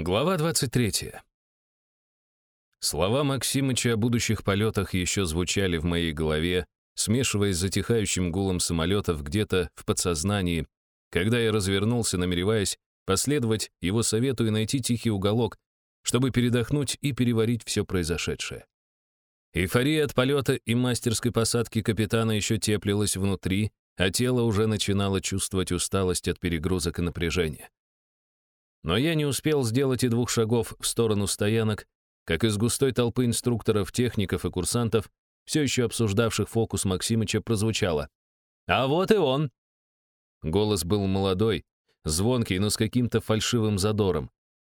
Глава 23. Слова Максимыча о будущих полетах еще звучали в моей голове, смешиваясь с затихающим гулом самолетов где-то в подсознании, когда я развернулся, намереваясь последовать его совету и найти тихий уголок, чтобы передохнуть и переварить все произошедшее. Эйфория от полета и мастерской посадки капитана еще теплилась внутри, а тело уже начинало чувствовать усталость от перегрузок и напряжения. Но я не успел сделать и двух шагов в сторону стоянок, как из густой толпы инструкторов, техников и курсантов, все еще обсуждавших фокус Максимыча, прозвучало. «А вот и он!» Голос был молодой, звонкий, но с каким-то фальшивым задором.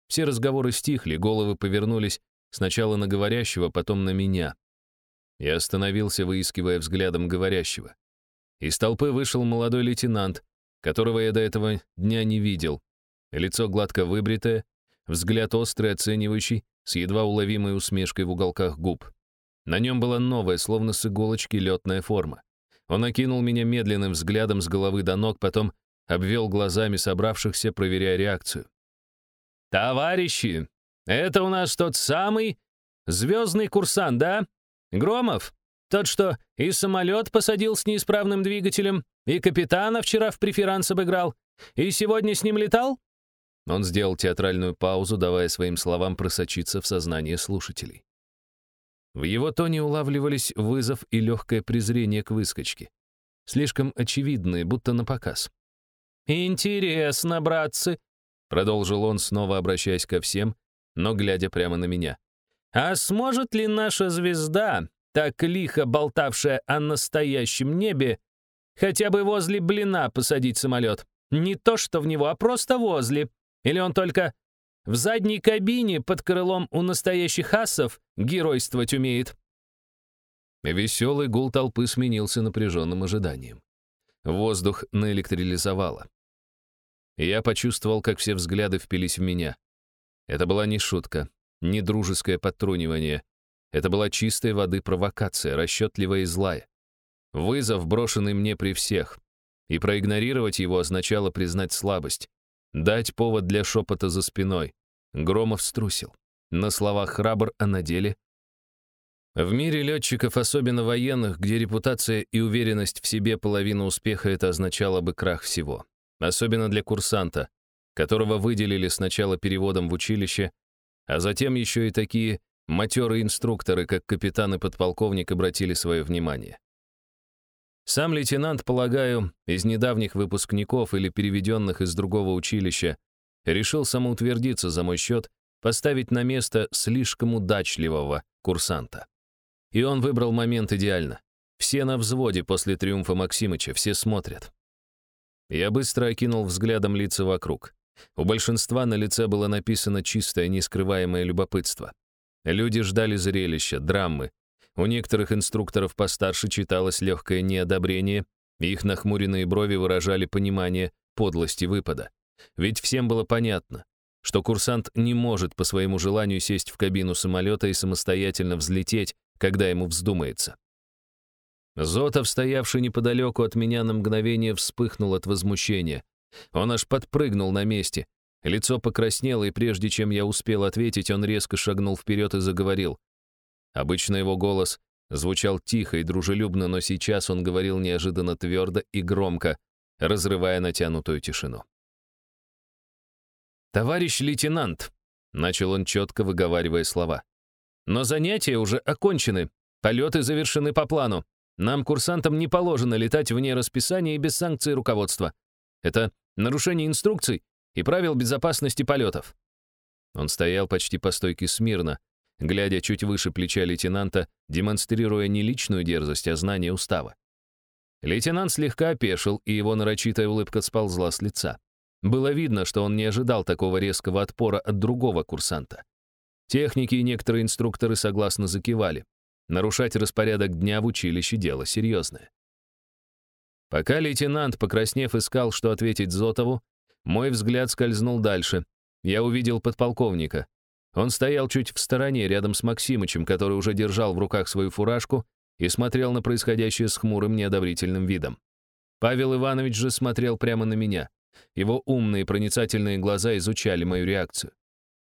Все разговоры стихли, головы повернулись сначала на говорящего, потом на меня. Я остановился, выискивая взглядом говорящего. Из толпы вышел молодой лейтенант, которого я до этого дня не видел. Лицо гладко выбритое, взгляд острый, оценивающий, с едва уловимой усмешкой в уголках губ. На нем была новая, словно с иголочки, летная форма. Он окинул меня медленным взглядом с головы до ног, потом обвел глазами собравшихся, проверяя реакцию. «Товарищи, это у нас тот самый звездный курсант, да? Громов? Тот, что и самолет посадил с неисправным двигателем, и капитана вчера в преферанс обыграл, и сегодня с ним летал?» Он сделал театральную паузу, давая своим словам просочиться в сознание слушателей. В его тоне улавливались вызов и легкое презрение к выскочке. Слишком очевидные, будто на показ. «Интересно, братцы», — продолжил он, снова обращаясь ко всем, но глядя прямо на меня. «А сможет ли наша звезда, так лихо болтавшая о настоящем небе, хотя бы возле блина посадить самолет? Не то что в него, а просто возле. Или он только в задней кабине под крылом у настоящих асов геройствовать умеет?» Веселый гул толпы сменился напряженным ожиданием. Воздух наэлектролизовало. Я почувствовал, как все взгляды впились в меня. Это была не шутка, не дружеское подтрунивание. Это была чистой воды провокация, расчетливая и злая. Вызов, брошенный мне при всех. И проигнорировать его означало признать слабость. Дать повод для шепота за спиной. Громов струсил. На словах храбр, а на деле... В мире летчиков, особенно военных, где репутация и уверенность в себе половина успеха, это означало бы крах всего. Особенно для курсанта, которого выделили сначала переводом в училище, а затем еще и такие матерые инструкторы, как капитан и подполковник, обратили свое внимание. Сам лейтенант, полагаю, из недавних выпускников или переведенных из другого училища, решил самоутвердиться за мой счет, поставить на место слишком удачливого курсанта. И он выбрал момент идеально. Все на взводе после триумфа Максимыча, все смотрят. Я быстро окинул взглядом лица вокруг. У большинства на лице было написано чистое, нескрываемое любопытство. Люди ждали зрелища, драмы, у некоторых инструкторов постарше читалось легкое неодобрение, и их нахмуренные брови выражали понимание подлости выпада. Ведь всем было понятно, что курсант не может по своему желанию сесть в кабину самолета и самостоятельно взлететь, когда ему вздумается. Зотов, стоявший неподалеку от меня на мгновение, вспыхнул от возмущения. Он аж подпрыгнул на месте. Лицо покраснело, и прежде чем я успел ответить, он резко шагнул вперед и заговорил. Обычно его голос звучал тихо и дружелюбно, но сейчас он говорил неожиданно твердо и громко, разрывая натянутую тишину. «Товарищ лейтенант», — начал он четко выговаривая слова, «но занятия уже окончены, полеты завершены по плану. Нам, курсантам, не положено летать вне расписания и без санкций руководства. Это нарушение инструкций и правил безопасности полетов». Он стоял почти по стойке смирно, глядя чуть выше плеча лейтенанта, демонстрируя не личную дерзость, а знание устава. Лейтенант слегка опешил, и его нарочитая улыбка сползла с лица. Было видно, что он не ожидал такого резкого отпора от другого курсанта. Техники и некоторые инструкторы согласно закивали. Нарушать распорядок дня в училище — дело серьезное. Пока лейтенант, покраснев, искал, что ответить Зотову, мой взгляд скользнул дальше. Я увидел подполковника. Он стоял чуть в стороне, рядом с Максимычем, который уже держал в руках свою фуражку и смотрел на происходящее с хмурым неодобрительным видом. Павел Иванович же смотрел прямо на меня. Его умные проницательные глаза изучали мою реакцию.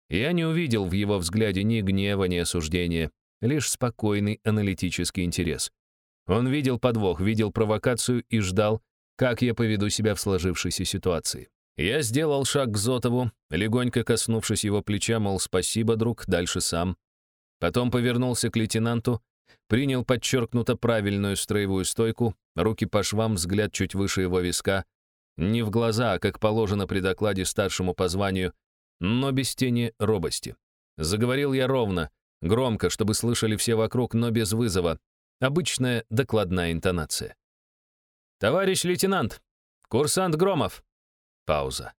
Я не увидел в его взгляде ни гнева, ни осуждения, лишь спокойный аналитический интерес. Он видел подвох, видел провокацию и ждал, как я поведу себя в сложившейся ситуации. Я сделал шаг к Зотову, легонько коснувшись его плеча, мол, спасибо, друг, дальше сам. Потом повернулся к лейтенанту, принял подчеркнуто правильную строевую стойку, руки по швам, взгляд чуть выше его виска, не в глаза, а как положено при докладе старшему по званию, но без тени робости. Заговорил я ровно, громко, чтобы слышали все вокруг, но без вызова. Обычная докладная интонация. «Товарищ лейтенант! Курсант Громов!» Пауза.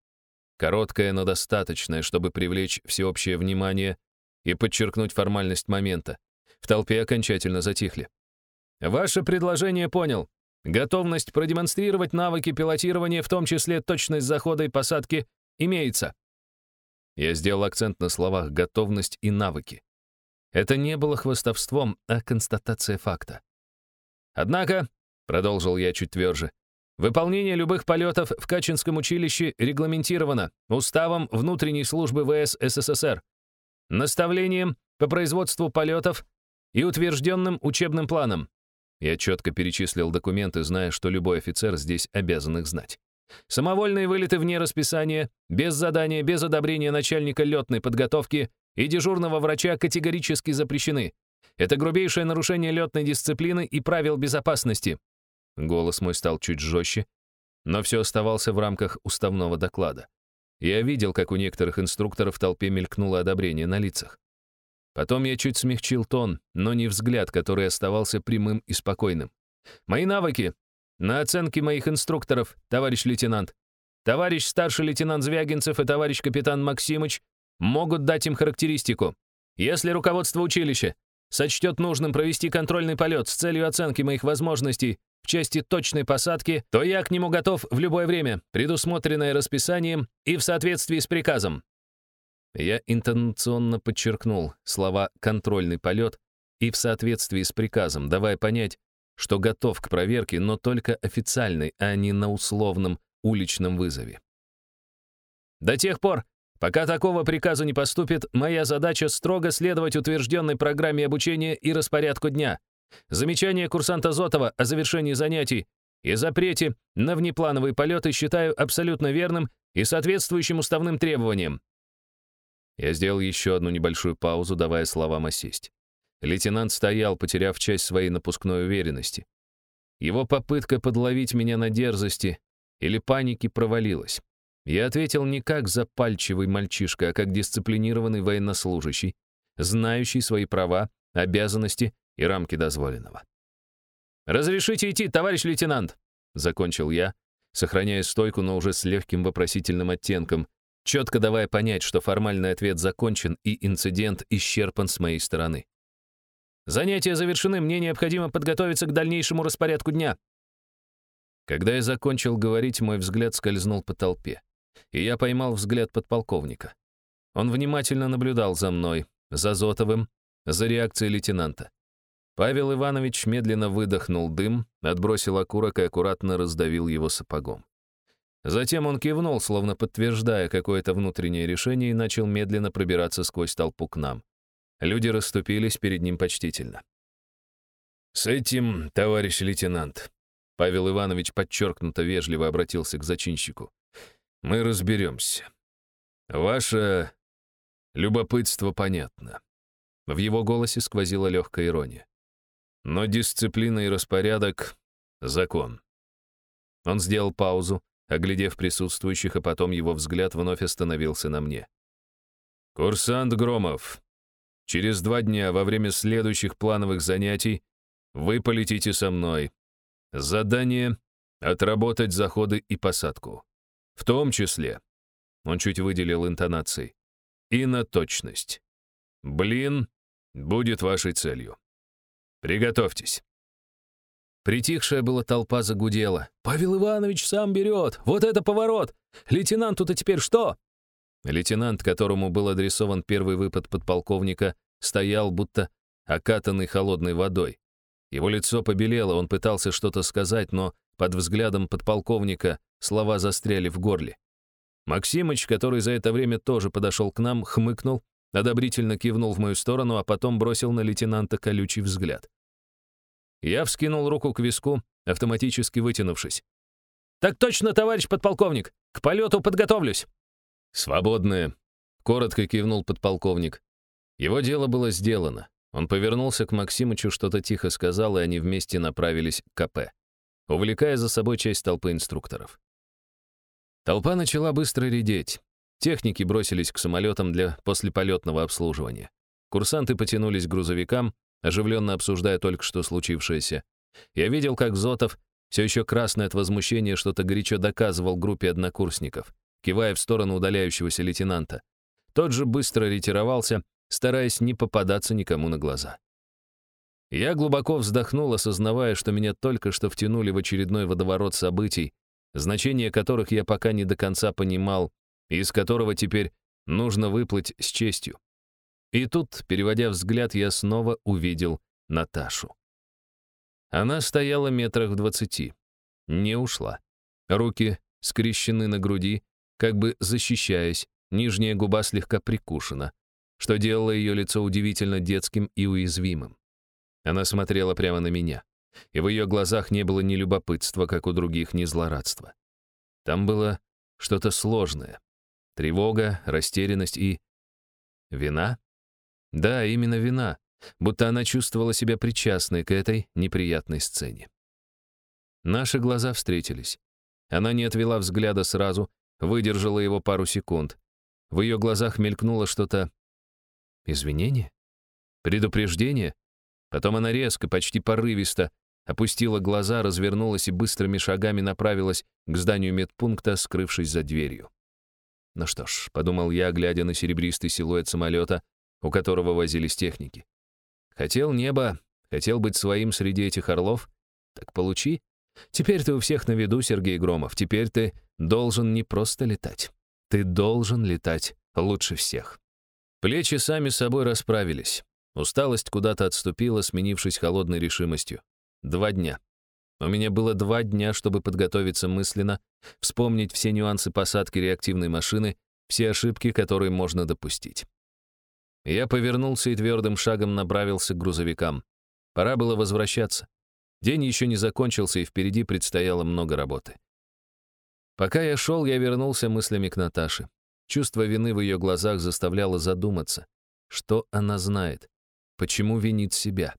Короткая, но достаточная, чтобы привлечь всеобщее внимание и подчеркнуть формальность момента. В толпе окончательно затихли. «Ваше предложение понял. Готовность продемонстрировать навыки пилотирования, в том числе точность захода и посадки, имеется. Я сделал акцент на словах «готовность» и «навыки». Это не было хвастовством, а констатация факта. Однако, продолжил я чуть тверже, выполнение любых полетов в Качинском училище регламентировано Уставом внутренней службы ВС СССР, наставлением по производству полетов и утвержденным учебным планом. Я четко перечислил документы, зная, что любой офицер здесь обязан их знать. Самовольные вылеты вне расписания, без задания, без одобрения начальника летной подготовки и дежурного врача категорически запрещены. Это грубейшее нарушение летной дисциплины и правил безопасности. Голос мой стал чуть жестче, но все оставался в рамках уставного доклада. Я видел, как у некоторых инструкторов в толпе мелькнуло одобрение на лицах. Потом я чуть смягчил тон, но не взгляд, который оставался прямым и спокойным. Мои навыки на оценки моих инструкторов, товарищ лейтенант. Товарищ старший лейтенант Звягинцев и товарищ капитан Максимыч могут дать им характеристику. Если руководство училища сочтет нужным провести контрольный полет с целью оценки моих возможностей в части точной посадки, то я к нему готов в любое время, предусмотренное расписанием и в соответствии с приказом. Я интонационно подчеркнул слова «контрольный полет» и в соответствии с приказом, давая понять, что готов к проверке, но только официальной, а не на условном уличном вызове. До тех пор, пока такого приказа не поступит, моя задача строго следовать утвержденной программе обучения и распорядку дня. Замечание курсанта Зотова о завершении занятий и запрете на внеплановые полеты считаю абсолютно верным и соответствующим уставным требованиям. Я сделал еще одну небольшую паузу, давая словам осесть. Лейтенант стоял, потеряв часть своей напускной уверенности. Его попытка подловить меня на дерзости или панике провалилась. Я ответил не как запальчивый мальчишка, а как дисциплинированный военнослужащий, знающий свои права, обязанности и рамки дозволенного. «Разрешите идти, товарищ лейтенант!» — закончил я, сохраняя стойку, но уже с легким вопросительным оттенком, четко давая понять, что формальный ответ закончен и инцидент исчерпан с моей стороны. Занятия завершены, мне необходимо подготовиться к дальнейшему распорядку дня». Когда я закончил говорить, мой взгляд скользнул по толпе, и я поймал взгляд подполковника. Он внимательно наблюдал за мной, за Зотовым, за реакцией лейтенанта. Павел Иванович медленно выдохнул дым, отбросил окурок и аккуратно раздавил его сапогом. Затем он кивнул, словно подтверждая какое-то внутреннее решение, и начал медленно пробираться сквозь толпу к нам. Люди расступились перед ним почтительно. «С этим, товарищ лейтенант», — Павел Иванович подчеркнуто вежливо обратился к зачинщику, «мы разберемся. Ваше любопытство понятно». В его голосе сквозила легкая ирония. «Но дисциплина и распорядок — закон». Он сделал паузу, оглядев присутствующих, а потом его взгляд вновь остановился на мне. «Курсант Громов, Через два дня во время следующих плановых занятий вы полетите со мной. Задание — отработать заходы и посадку. В том числе, он чуть выделил интонацией, и на точность. Блин будет вашей целью. Приготовьтесь. Притихшая была толпа загудела. «Павел Иванович сам берет! Вот это поворот! Лейтенанту-то теперь что?» Лейтенант, которому был адресован первый выпад подполковника, стоял, будто окатанный холодной водой. Его лицо побелело, он пытался что-то сказать, но под взглядом подполковника слова застряли в горле. Максимыч, который за это время тоже подошел к нам, хмыкнул, одобрительно кивнул в мою сторону, а потом бросил на лейтенанта колючий взгляд. Я вскинул руку к виску, автоматически вытянувшись. «Так точно, товарищ подполковник! К полету подготовлюсь!» «Свободные!» — коротко кивнул подполковник. Его дело было сделано. Он повернулся к Максимычу, что-то тихо сказал, и они вместе направились к КП, увлекая за собой часть толпы инструкторов. Толпа начала быстро редеть. Техники бросились к самолетам для послеполетного обслуживания. Курсанты потянулись к грузовикам, оживленно обсуждая только что случившееся. Я видел, как Зотов, все еще красный от возмущения, что-то горячо доказывал группе однокурсников, кивая в сторону удаляющегося лейтенанта. Тот же быстро ретировался, стараясь не попадаться никому на глаза. Я глубоко вздохнул, осознавая, что меня только что втянули в очередной водоворот событий, значение которых я пока не до конца понимал, из которого теперь нужно выплыть с честью. И тут, переводя взгляд, я снова увидел Наташу. Она стояла метрах в двадцати. Не ушла. Руки скрещены на груди, как бы защищаясь, нижняя губа слегка прикушена, что делало ее лицо удивительно детским и уязвимым. Она смотрела прямо на меня и в ее глазах не было ни любопытства, как у других, ни злорадства. Там было что-то сложное. Тревога, растерянность и... Вина? Да, именно вина, будто она чувствовала себя причастной к этой неприятной сцене. Наши глаза встретились. Она не отвела взгляда сразу, выдержала его пару секунд. В ее глазах мелькнуло что-то... Извинение? Предупреждение? Потом она резко, почти порывисто опустила глаза, развернулась и быстрыми шагами направилась к зданию медпункта, скрывшись за дверью. Ну что ж, подумал я, глядя на серебристый силуэт самолета, у которого возились техники. Хотел небо, хотел быть своим среди этих орлов? Так получи. Теперь ты у всех на виду, Сергей Громов. Теперь ты должен не просто летать. Ты должен летать лучше всех. Плечи сами собой расправились. Усталость куда-то отступила, сменившись холодной решимостью. Два дня. У меня было два дня, чтобы подготовиться мысленно, вспомнить все нюансы посадки реактивной машины, все ошибки, которые можно допустить. Я повернулся и твердым шагом направился к грузовикам. Пора было возвращаться. День еще не закончился, и впереди предстояло много работы. Пока я шел, я вернулся мыслями к Наташе. Чувство вины в ее глазах заставляло задуматься. Что она знает? Почему винит себя?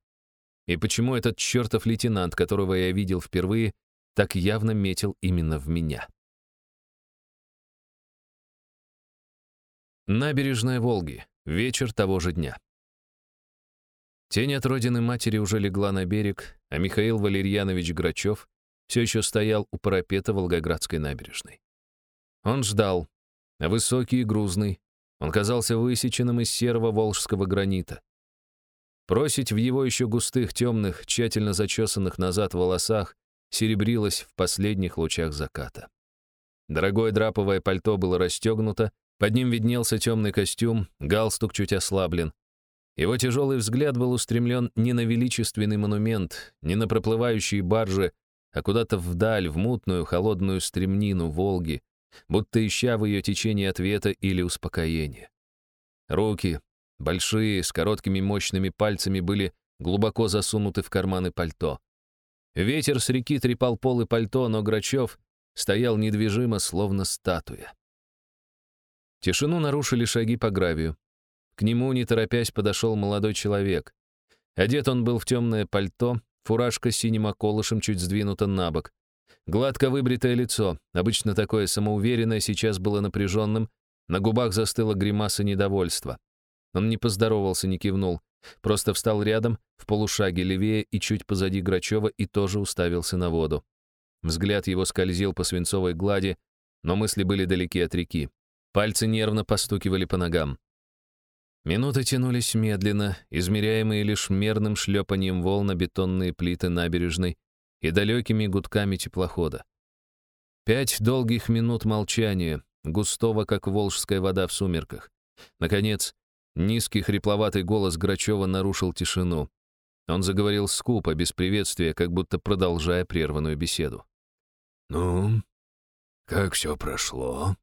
И почему этот чертов лейтенант, которого я видел впервые, так явно метил именно в меня? Набережная Волги. Вечер того же дня. Тень от родины матери уже легла на берег, а Михаил Валерьянович Грачев все еще стоял у парапета Волгоградской набережной. Он ждал, высокий и грузный. Он казался высеченным из серого волжского гранита. Просить в его еще густых, темных, тщательно зачесанных назад волосах серебрилась в последних лучах заката. Дорогое драповое пальто было расстегнуто, под ним виднелся темный костюм, галстук чуть ослаблен. Его тяжелый взгляд был устремлен не на величественный монумент, не на проплывающие баржи, а куда-то вдаль, в мутную, холодную стремнину Волги, будто ища в ее течении ответа или успокоения. Руки, Большие, с короткими мощными пальцами были глубоко засунуты в карманы пальто. Ветер с реки трепал полы пальто, но Грачев стоял недвижимо, словно статуя. Тишину нарушили шаги по гравию. К нему, не торопясь, подошел молодой человек. Одет он был в темное пальто, фуражка с синим околышем чуть сдвинута на бок. Гладко выбритое лицо, обычно такое самоуверенное, сейчас было напряженным, на губах застыла гримаса недовольства. Он не поздоровался, не кивнул. Просто встал рядом, в полушаге левее и чуть позади Грачева и тоже уставился на воду. Взгляд его скользил по свинцовой глади, но мысли были далеки от реки. Пальцы нервно постукивали по ногам. Минуты тянулись медленно, измеряемые лишь мерным шлепанием волн бетонные плиты набережной и далекими гудками теплохода. Пять долгих минут молчания, густого, как волжская вода в сумерках. Наконец, Низкий хрипловатый голос Грачева нарушил тишину. Он заговорил скупо, без приветствия, как будто продолжая прерванную беседу. «Ну, как все прошло?»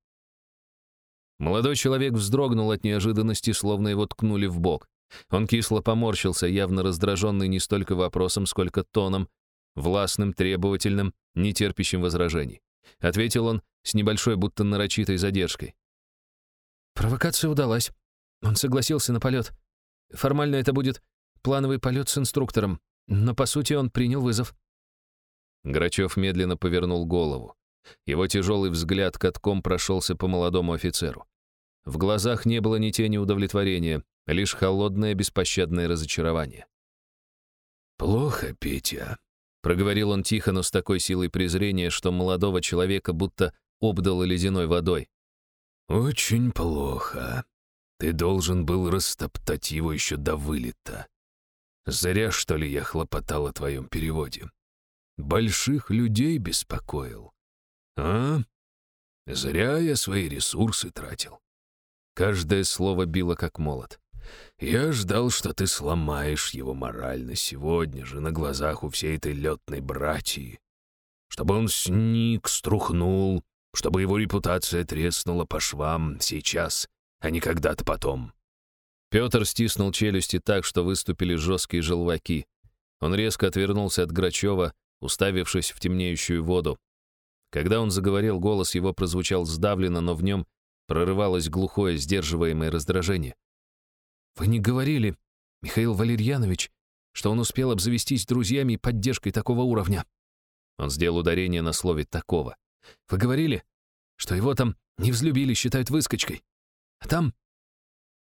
Молодой человек вздрогнул от неожиданности, словно его ткнули в бок. Он кисло поморщился, явно раздраженный не столько вопросом, сколько тоном, властным, требовательным, нетерпящим возражений. Ответил он с небольшой, будто нарочитой задержкой. Провокация удалась. Он согласился на полет. Формально это будет плановый полет с инструктором, но по сути он принял вызов. Грачев медленно повернул голову. Его тяжелый взгляд катком прошелся по молодому офицеру. В глазах не было ни тени удовлетворения, лишь холодное беспощадное разочарование. «Плохо, Петя», — проговорил он тихо, но с такой силой презрения, что молодого человека будто обдало ледяной водой. «Очень плохо. Ты должен был растоптать его еще до вылета. Зря, что ли, я хлопотал о твоем переводе. Больших людей беспокоил. А? Зря я свои ресурсы тратил. Каждое слово било как молот. Я ждал, что ты сломаешь его морально сегодня же на глазах у всей этой летной братьи. Чтобы он сник, струхнул, чтобы его репутация треснула по швам сейчас, а не когда-то потом. Петр стиснул челюсти так, что выступили жесткие желваки. Он резко отвернулся от Грачева, уставившись в темнеющую воду. Когда он заговорил, голос его прозвучал сдавленно, но в нем прорывалось глухое, сдерживаемое раздражение. «Вы не говорили, Михаил Валерьянович, что он успел обзавестись друзьями и поддержкой такого уровня?» Он сделал ударение на слове «такого». «Вы говорили, что его там не взлюбили, считают выскочкой. А там...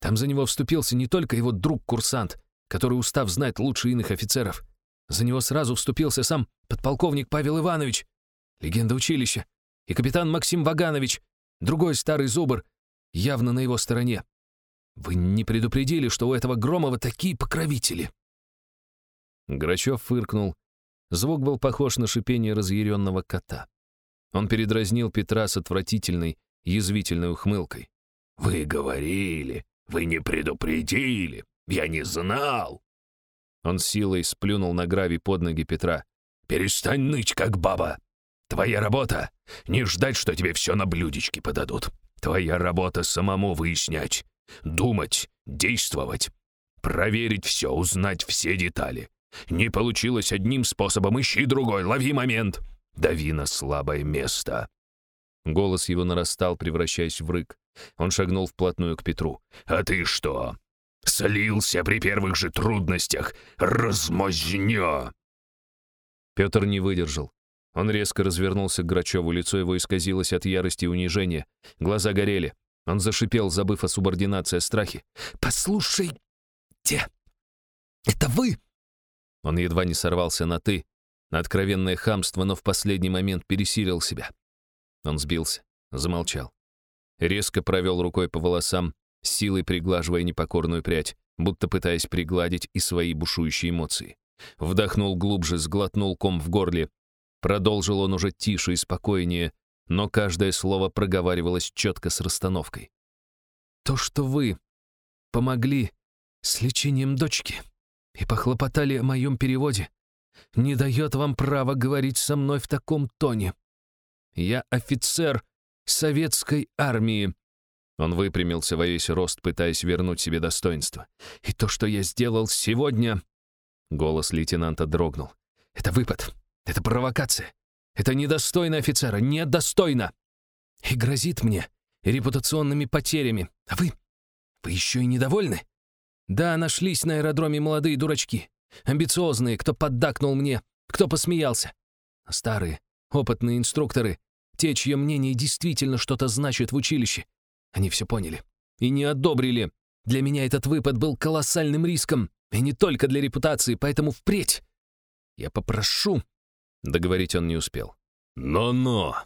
Там за него вступился не только его друг-курсант, который, устав знать лучше иных офицеров. За него сразу вступился сам подполковник Павел Иванович, легенда училища, и капитан Максим Ваганович, другой старый зубр, явно на его стороне. Вы не предупредили, что у этого Громова такие покровители?» Грачев фыркнул. Звук был похож на шипение разъяренного кота. Он передразнил Петра с отвратительной, язвительной ухмылкой. «Вы говорили, вы не предупредили, я не знал!» Он силой сплюнул на гравий под ноги Петра. «Перестань ныть, как баба! Твоя работа — не ждать, что тебе все на блюдечке подадут. Твоя работа — самому выяснять, думать, действовать, проверить все, узнать все детали. Не получилось одним способом, ищи другой, лови момент, дави на слабое место». Голос его нарастал, превращаясь в рык. Он шагнул вплотную к Петру. «А ты что? Слился при первых же трудностях? Размазнё!» Петр не выдержал. Он резко развернулся к Грачеву, лицо его исказилось от ярости и унижения. Глаза горели. Он зашипел, забыв о субординации, о страхе. «Послушайте! Это вы!» Он едва не сорвался на «ты», на откровенное хамство, но в последний момент пересилил себя. Он сбился, замолчал. Резко провел рукой по волосам, силой приглаживая непокорную прядь, будто пытаясь пригладить и свои бушующие эмоции. Вдохнул глубже, сглотнул ком в горле. Продолжил он уже тише и спокойнее, но каждое слово проговаривалось четко с расстановкой. «То, что вы помогли с лечением дочки и похлопотали о моем переводе, не дает вам права говорить со мной в таком тоне. Я офицер советской армии». Он выпрямился во весь рост, пытаясь вернуть себе достоинство. «И то, что я сделал сегодня...» Голос лейтенанта дрогнул. «Это выпад. Это провокация. Это недостойно офицера. Недостойно. И грозит мне репутационными потерями. А вы? Вы еще и недовольны? Да, нашлись на аэродроме молодые дурачки. Амбициозные, кто поддакнул мне, кто посмеялся. А старые, опытные инструкторы, те, чье мнение действительно что-то значит в училище, они все поняли и не одобрили. Для меня этот выпад был колоссальным риском, и не только для репутации, поэтому впредь я попрошу Договорить он не успел. «Но-но!»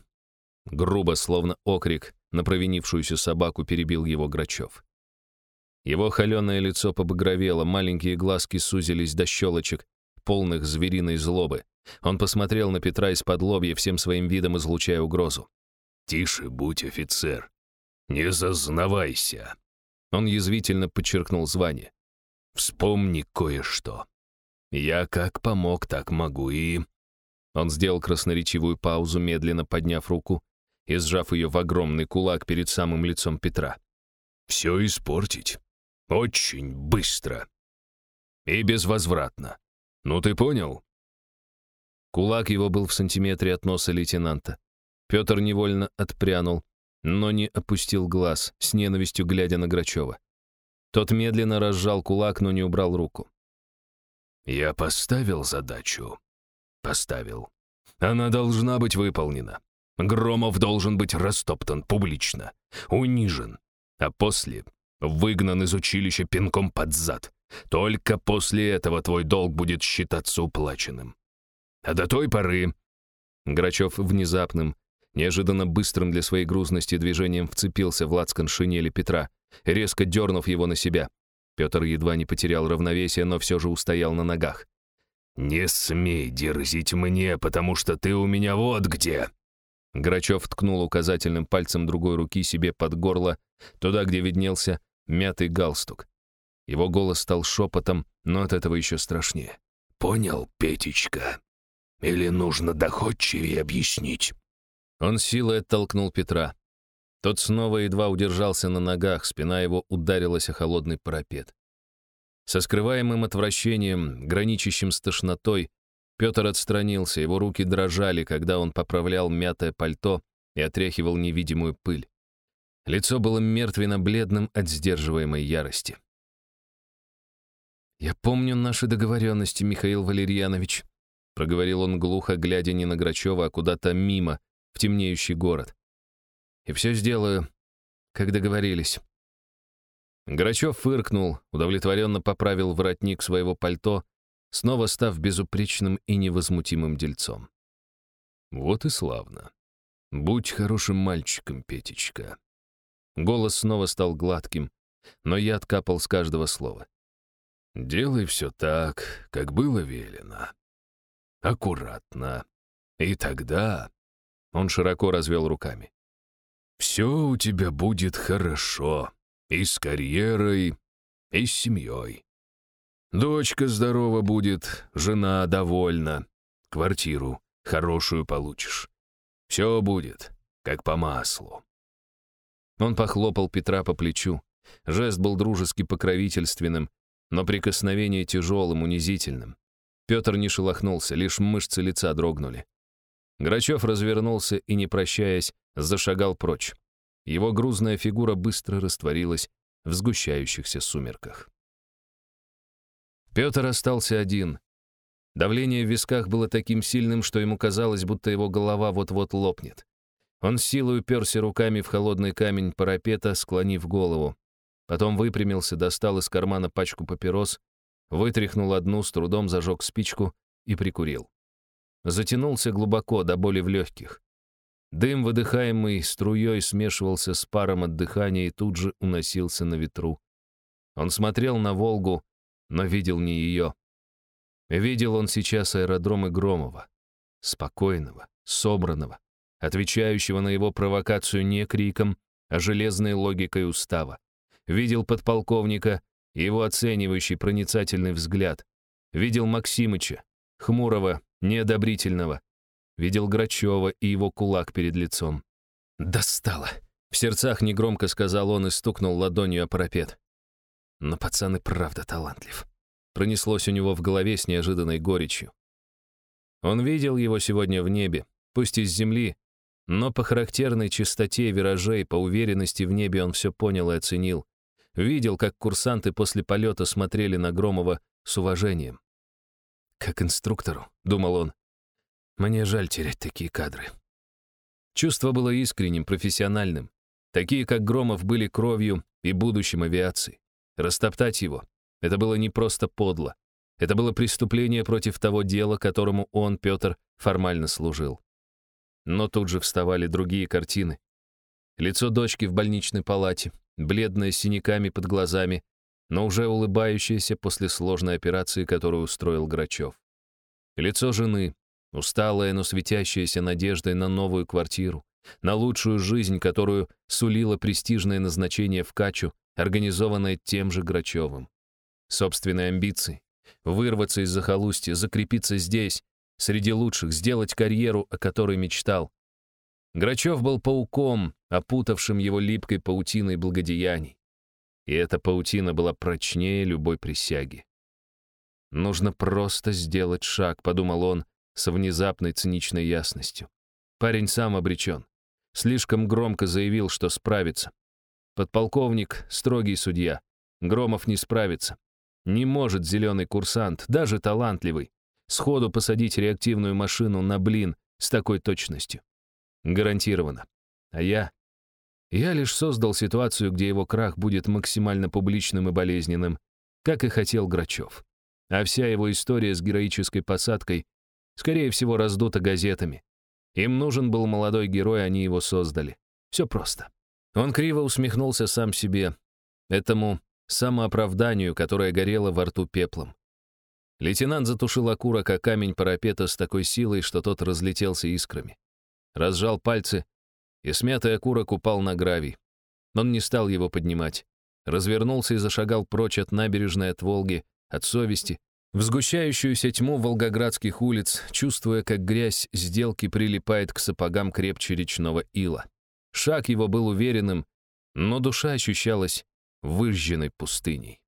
Грубо, словно окрик, на провинившуюся собаку перебил его Грачев. Его холеное лицо побагровело, маленькие глазки сузились до щелочек, полных звериной злобы. Он посмотрел на Петра из-под лобья, всем своим видом излучая угрозу. «Тише будь, офицер! Не зазнавайся!» Он язвительно подчеркнул звание. «Вспомни кое-что. Я как помог, так могу и...» Он сделал красноречивую паузу, медленно подняв руку и сжав ее в огромный кулак перед самым лицом Петра. все испортить. Очень быстро. И безвозвратно. Ну ты понял? Кулак его был в сантиметре от носа лейтенанта. Петр невольно отпрянул, но не опустил глаз, с ненавистью глядя на Грачева. Тот медленно разжал кулак, но не убрал руку. «Я поставил задачу. Поставил. Она должна быть выполнена. Громов должен быть растоптан публично, унижен, а после выгнан из училища пинком под зад. Только после этого твой долг будет считаться уплаченным. А до той поры...» Грачев внезапным, неожиданно быстрым для своей грузности движением вцепился в лацкан шинели Петра, резко дернув его на себя. Петр едва не потерял равновесие, но все же устоял на ногах. «Не смей дерзить мне, потому что ты у меня вот где!» Грачев ткнул указательным пальцем другой руки себе под горло, туда, где виднелся мятый галстук. Его голос стал шепотом, но от этого еще страшнее. «Понял, Петечка? Или нужно доходчивее объяснить?» Он силой оттолкнул Петра. Тот снова едва удержался на ногах, спина его ударилась о холодный парапет. Со скрываемым отвращением, граничащим с тошнотой, Петр отстранился, его руки дрожали, когда он поправлял мятое пальто и отряхивал невидимую пыль. Лицо было мертвенно-бледным от сдерживаемой ярости. «Я помню наши договоренности, Михаил Валерьянович», проговорил он глухо, глядя не на Грачева, а куда-то мимо, в темнеющий город. «И все сделаю, как договорились». Грачев фыркнул, удовлетворенно поправил воротник своего пальто, снова став безупречным и невозмутимым дельцом. «Вот и славно. Будь хорошим мальчиком, Петечка». Голос снова стал гладким, но я откапал с каждого слова. «Делай все так, как было велено. Аккуратно. И тогда...» Он широко развел руками. «Все у тебя будет хорошо. И с карьерой, и с семьей. Дочка здорова будет, жена довольна, квартиру хорошую получишь. Все будет, как по маслу». Он похлопал Петра по плечу. Жест был дружески покровительственным, но прикосновение тяжелым, унизительным. Петр не шелохнулся, лишь мышцы лица дрогнули. Грачев развернулся и, не прощаясь, зашагал прочь. Его грузная фигура быстро растворилась в сгущающихся сумерках. Петр остался один. Давление в висках было таким сильным, что ему казалось, будто его голова вот-вот лопнет. Он силой уперся руками в холодный камень парапета, склонив голову. Потом выпрямился, достал из кармана пачку папирос, вытряхнул одну, с трудом зажег спичку и прикурил. Затянулся глубоко, до боли в легких. Дым, выдыхаемый струей, смешивался с паром от дыхания и тут же уносился на ветру. Он смотрел на Волгу, но видел не ее. Видел он сейчас аэродромы Громова. Спокойного, собранного, отвечающего на его провокацию не криком, а железной логикой устава. Видел подполковника его оценивающий проницательный взгляд. Видел Максимыча, хмурого, неодобрительного, Видел Грачева и его кулак перед лицом. «Достало!» В сердцах негромко сказал он и стукнул ладонью о парапет. Но пацан и правда талантлив. Пронеслось у него в голове с неожиданной горечью. Он видел его сегодня в небе, пусть из земли, но по характерной чистоте виражей, по уверенности в небе он все понял и оценил. Видел, как курсанты после полета смотрели на Громова с уважением. «Как инструктору», — думал он, мне жаль терять такие кадры. Чувство было искренним, профессиональным. Такие, как Громов, были кровью и будущим авиации. Растоптать его — это было не просто подло. Это было преступление против того дела, которому он, Петр, формально служил. Но тут же вставали другие картины. Лицо дочки в больничной палате, бледное с синяками под глазами, но уже улыбающееся после сложной операции, которую устроил Грачев. Лицо жены, усталая, но светящаяся надеждой на новую квартиру, на лучшую жизнь, которую сулило престижное назначение в Качу, организованное тем же Грачевым. Собственные амбиции — вырваться из захолустья, закрепиться здесь, среди лучших, сделать карьеру, о которой мечтал. Грачев был пауком, опутавшим его липкой паутиной благодеяний. И эта паутина была прочнее любой присяги. «Нужно просто сделать шаг», — подумал он с внезапной циничной ясностью. Парень сам обречен. Слишком громко заявил, что справится. Подполковник — строгий судья. Громов не справится. Не может зеленый курсант, даже талантливый, сходу посадить реактивную машину на блин с такой точностью. Гарантированно. А я... Я лишь создал ситуацию, где его крах будет максимально публичным и болезненным, как и хотел Грачев. А вся его история с героической посадкой, скорее всего, раздута газетами. Им нужен был молодой герой, они его создали. Все просто. Он криво усмехнулся сам себе, этому самооправданию, которое горело во рту пеплом. Лейтенант затушил окурок о камень парапета с такой силой, что тот разлетелся искрами. Разжал пальцы, и смятый окурок упал на гравий. Он не стал его поднимать. Развернулся и зашагал прочь от набережной, от Волги, от совести, в сгущающуюся тьму волгоградских улиц, чувствуя, как грязь сделки прилипает к сапогам крепче речного ила. Шаг его был уверенным, но душа ощущалась выжженной пустыней.